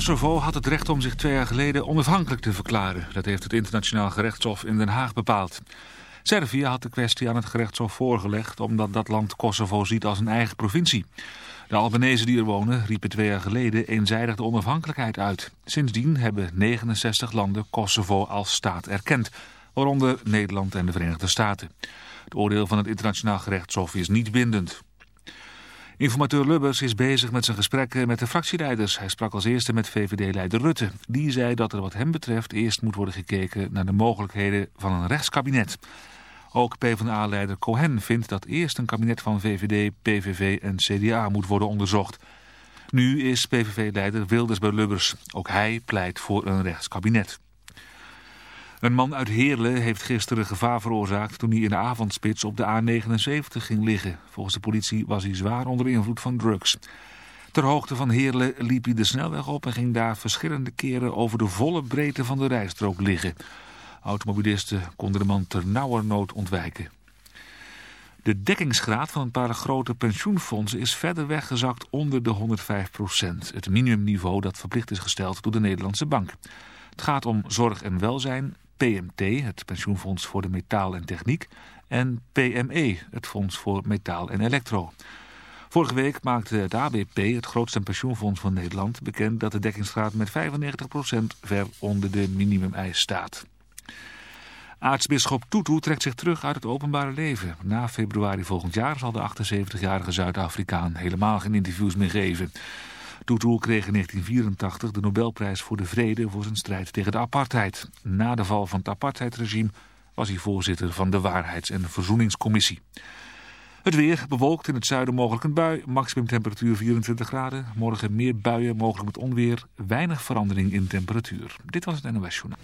Kosovo had het recht om zich twee jaar geleden onafhankelijk te verklaren. Dat heeft het internationaal gerechtshof in Den Haag bepaald. Servië had de kwestie aan het gerechtshof voorgelegd omdat dat land Kosovo ziet als een eigen provincie. De Albanese die er wonen riepen twee jaar geleden eenzijdig de onafhankelijkheid uit. Sindsdien hebben 69 landen Kosovo als staat erkend, waaronder Nederland en de Verenigde Staten. Het oordeel van het internationaal gerechtshof is niet bindend. Informateur Lubbers is bezig met zijn gesprekken met de fractieleiders. Hij sprak als eerste met VVD-leider Rutte. Die zei dat er wat hem betreft eerst moet worden gekeken naar de mogelijkheden van een rechtskabinet. Ook PvdA-leider Cohen vindt dat eerst een kabinet van VVD, PVV en CDA moet worden onderzocht. Nu is PVV-leider Wilders bij Lubbers. Ook hij pleit voor een rechtskabinet. Een man uit Heerlen heeft gisteren gevaar veroorzaakt toen hij in de avondspits op de A79 ging liggen. Volgens de politie was hij zwaar onder invloed van drugs. Ter hoogte van Heerlen liep hij de snelweg op en ging daar verschillende keren over de volle breedte van de rijstrook liggen. Automobilisten konden de man ter nood ontwijken. De dekkingsgraad van een paar grote pensioenfondsen is verder weggezakt onder de 105% Het minimumniveau dat verplicht is gesteld door de Nederlandse Bank. Het gaat om zorg en welzijn, PMT, het pensioenfonds voor de metaal en techniek, en PME, het fonds voor metaal en elektro. Vorige week maakte het ABP, het grootste pensioenfonds van Nederland, bekend dat de dekkingsgraad met 95% ver onder de minimumeis staat. Aartsbisschop Tutu trekt zich terug uit het openbare leven. Na februari volgend jaar zal de 78-jarige Zuid-Afrikaan helemaal geen interviews meer geven. Tutu kreeg in 1984 de Nobelprijs voor de Vrede voor zijn strijd tegen de apartheid. Na de val van het apartheidregime was hij voorzitter van de Waarheids- en Verzoeningscommissie. Het weer bewolkt in het zuiden mogelijk een bui. Maximum temperatuur 24 graden. Morgen meer buien, mogelijk met onweer. Weinig verandering in temperatuur. Dit was het NOS Journaal.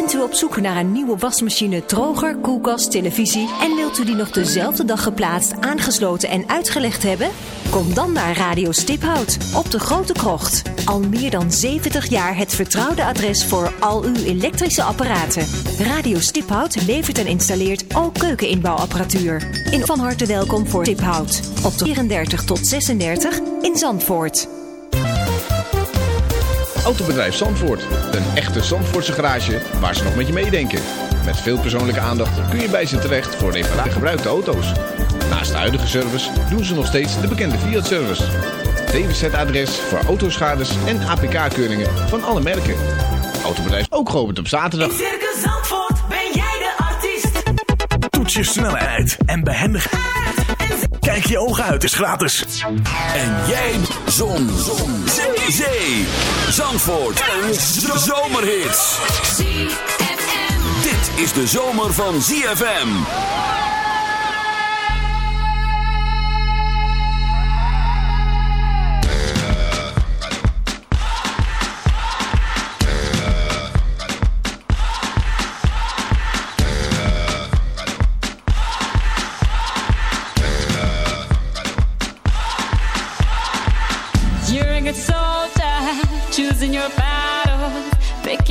Bent u op zoek naar een nieuwe wasmachine, droger, koelkast, televisie... en wilt u die nog dezelfde dag geplaatst, aangesloten en uitgelegd hebben? Kom dan naar Radio Stiphout op de Grote Krocht. Al meer dan 70 jaar het vertrouwde adres voor al uw elektrische apparaten. Radio Stiphout levert en installeert al keukeninbouwapparatuur. In van harte welkom voor Stiphout. Op de 34 tot 36 in Zandvoort. Autobedrijf Zandvoort. Een echte Zandvoortse garage waar ze nog met je meedenken. Met veel persoonlijke aandacht kun je bij ze terecht voor reparatie gebruikte auto's. Naast de huidige service doen ze nog steeds de bekende Fiat-service. DWZ-adres voor autoschades en APK-keuringen van alle merken. Autobedrijf ook geopend op zaterdag. In Circus Zandvoort ben jij de artiest. Toets je snelheid en behendigheid. Kijk je ogen uit, is gratis. En jij, zon, zon, zee, zee. Zandvoort, een zomerhit. Dit is de zomer van ZFM.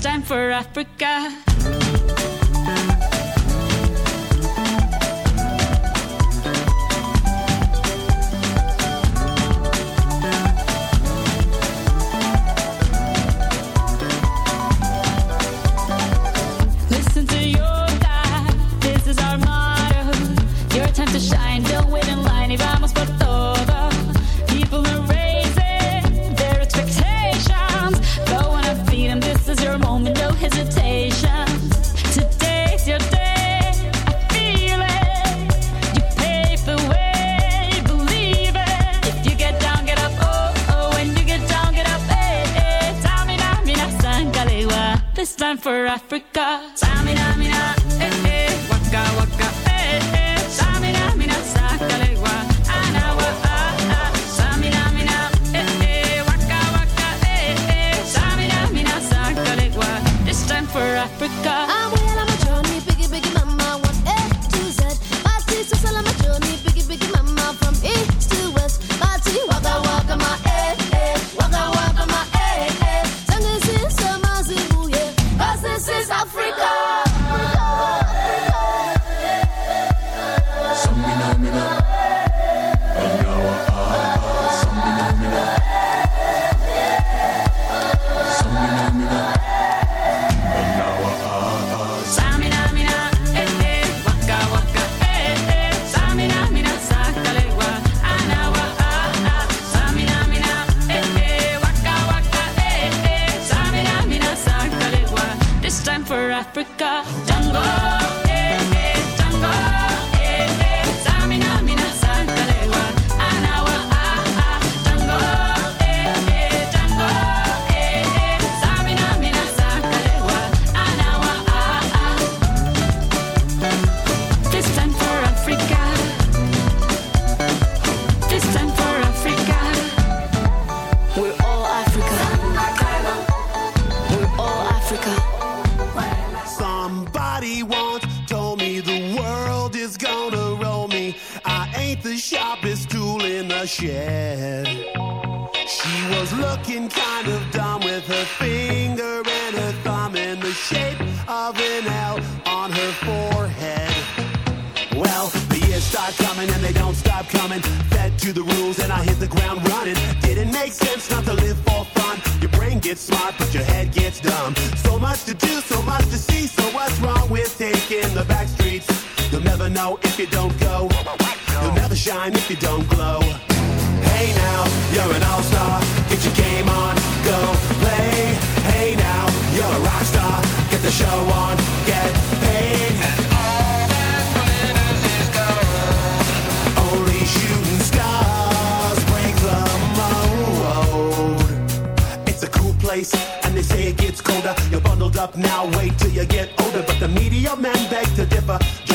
time for Africa.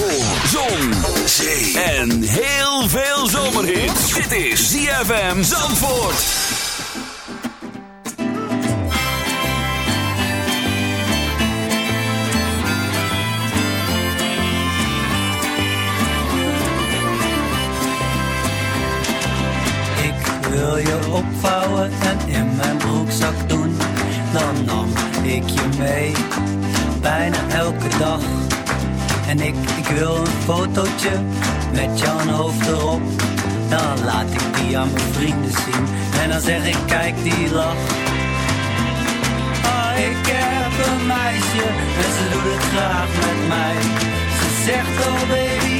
Voor zon, zee en heel veel zomerhits. Dit is ZFM Zandvoort. Ik wil je opvouwen en in mijn broekzak doen. Dan nam ik je mee, bijna elke dag. En ik, ik wil een fotootje met jouw hoofd erop. Dan laat ik die aan mijn vrienden zien. En dan zeg ik, kijk die lach. Ah, ik heb een meisje en ze doet het graag met mij. Ze zegt, oh baby,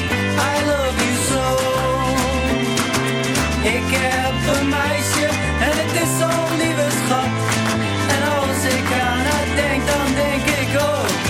I love you so. Ik heb een meisje en het is zo'n lieve schat. En als ik aan haar denk, dan denk ik oh, oh,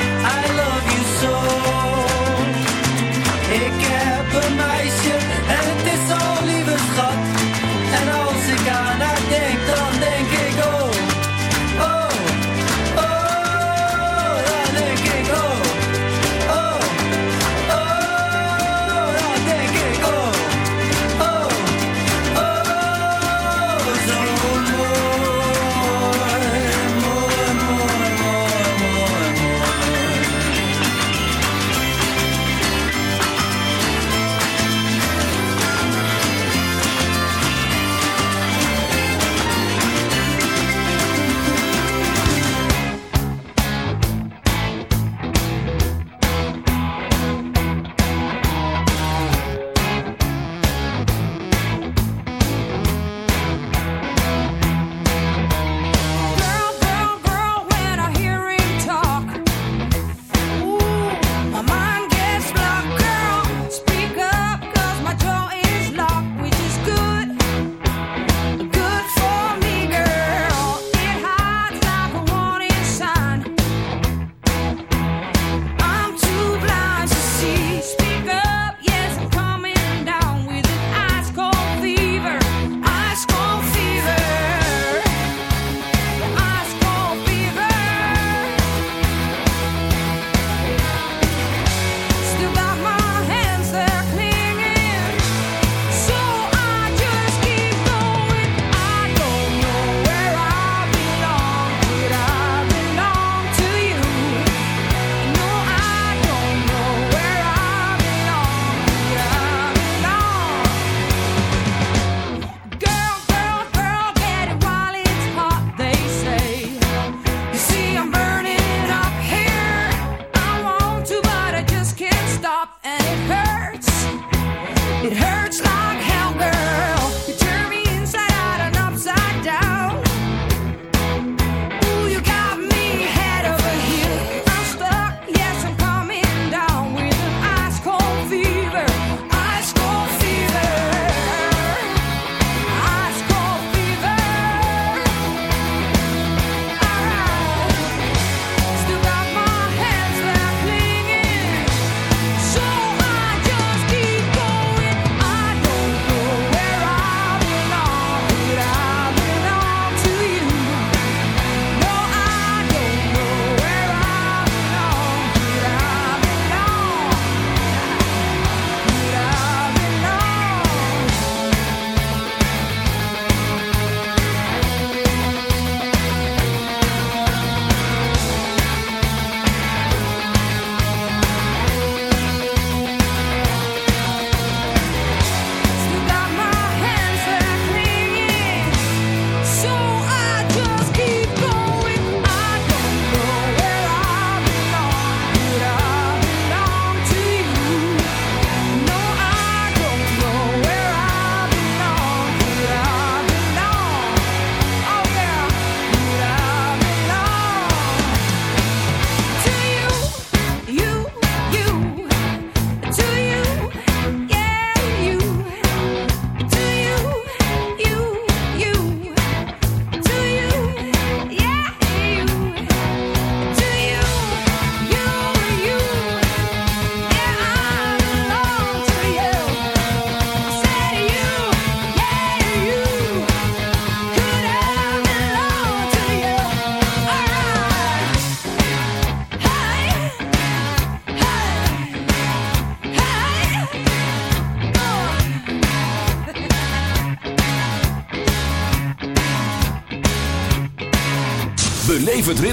The my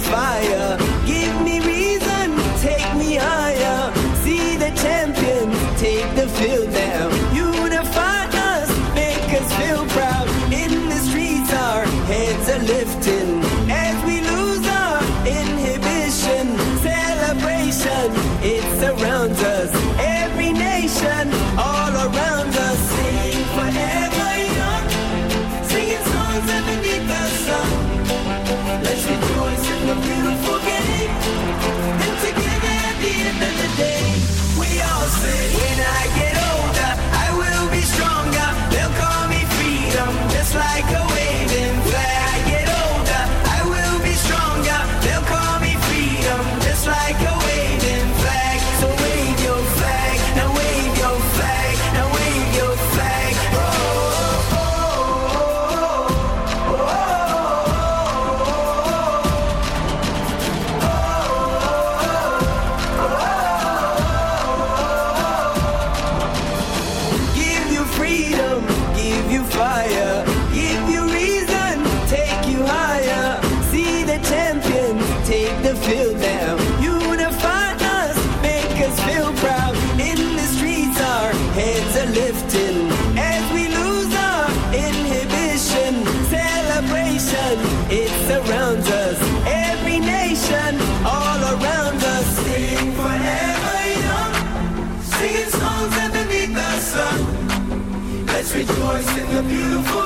fire. Give me beautiful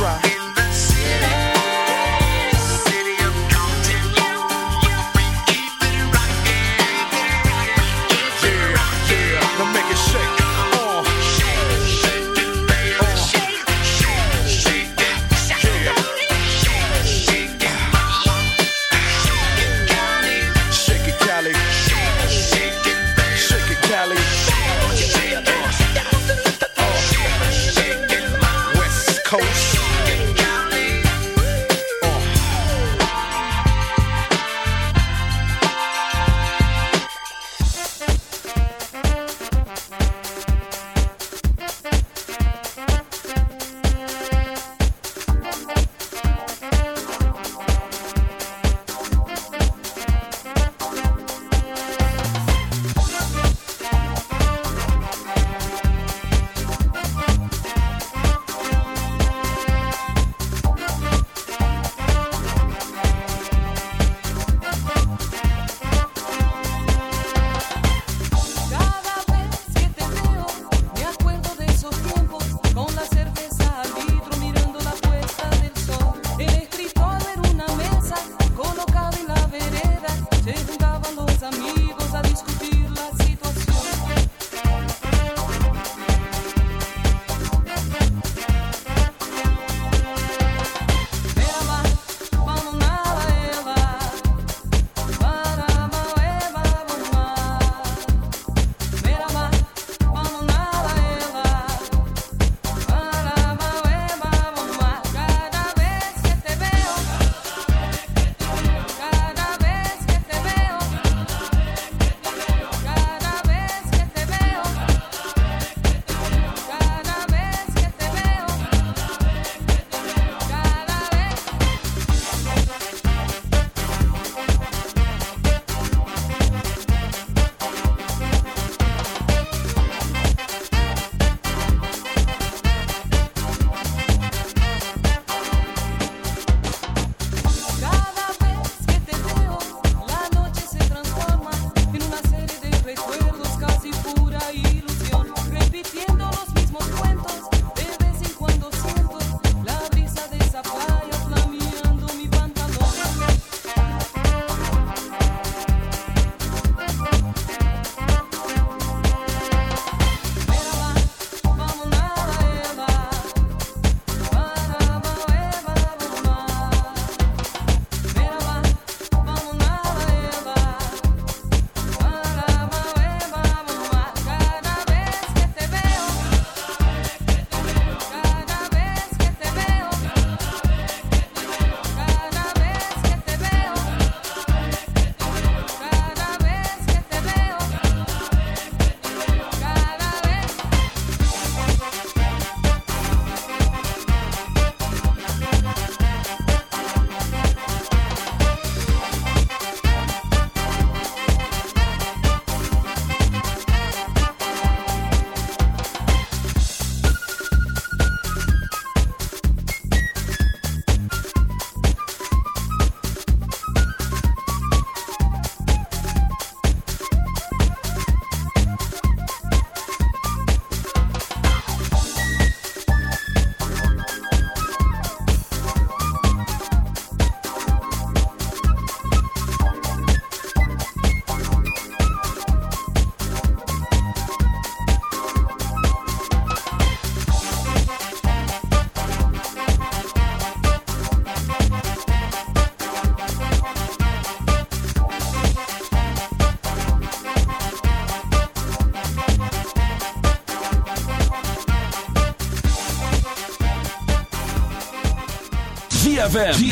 try.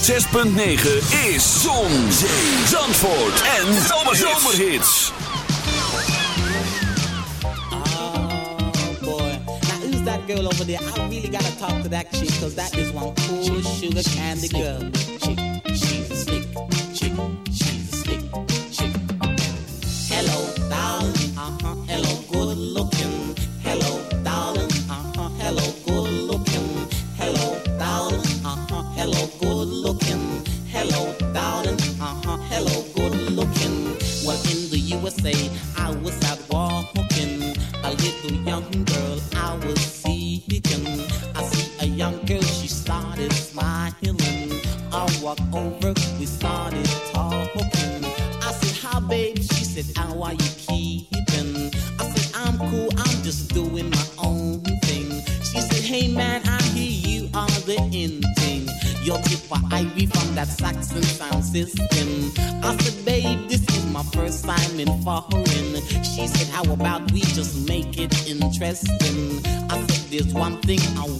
106.9 is Zon, Zee, Zandvoort en Zomerhits. Now who's that girl over there? I really gotta talk to that chick, cause that is one cool sugar candy girl. Chick, one thing I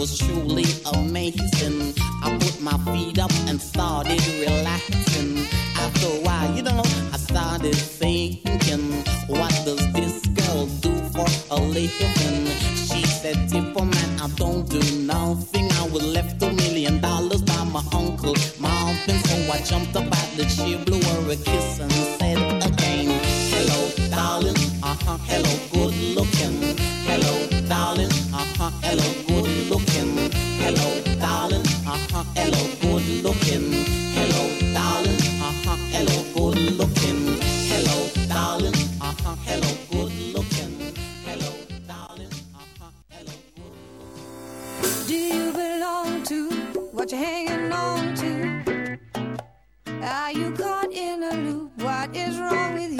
was truly amazing. I put my feet up and started relaxing. After a while, you know, I started thinking, what does this girl do for a living? She said, if a man, I don't do nothing. I was left a million dollars by my uncle Marvin. So I jumped up at the chair, blew her a kiss and said again, hello, darling. Uh-huh, hello, good looking. Hello, darling. Uh-huh, hello, hello, good looking, hello, darling, uh-huh, hello, good looking, hello, darling, uh-huh, hello, good looking, hello, darling, uh-huh. hello. Do you belong to what you're hanging on to? Are you caught in a loop? What is wrong with you?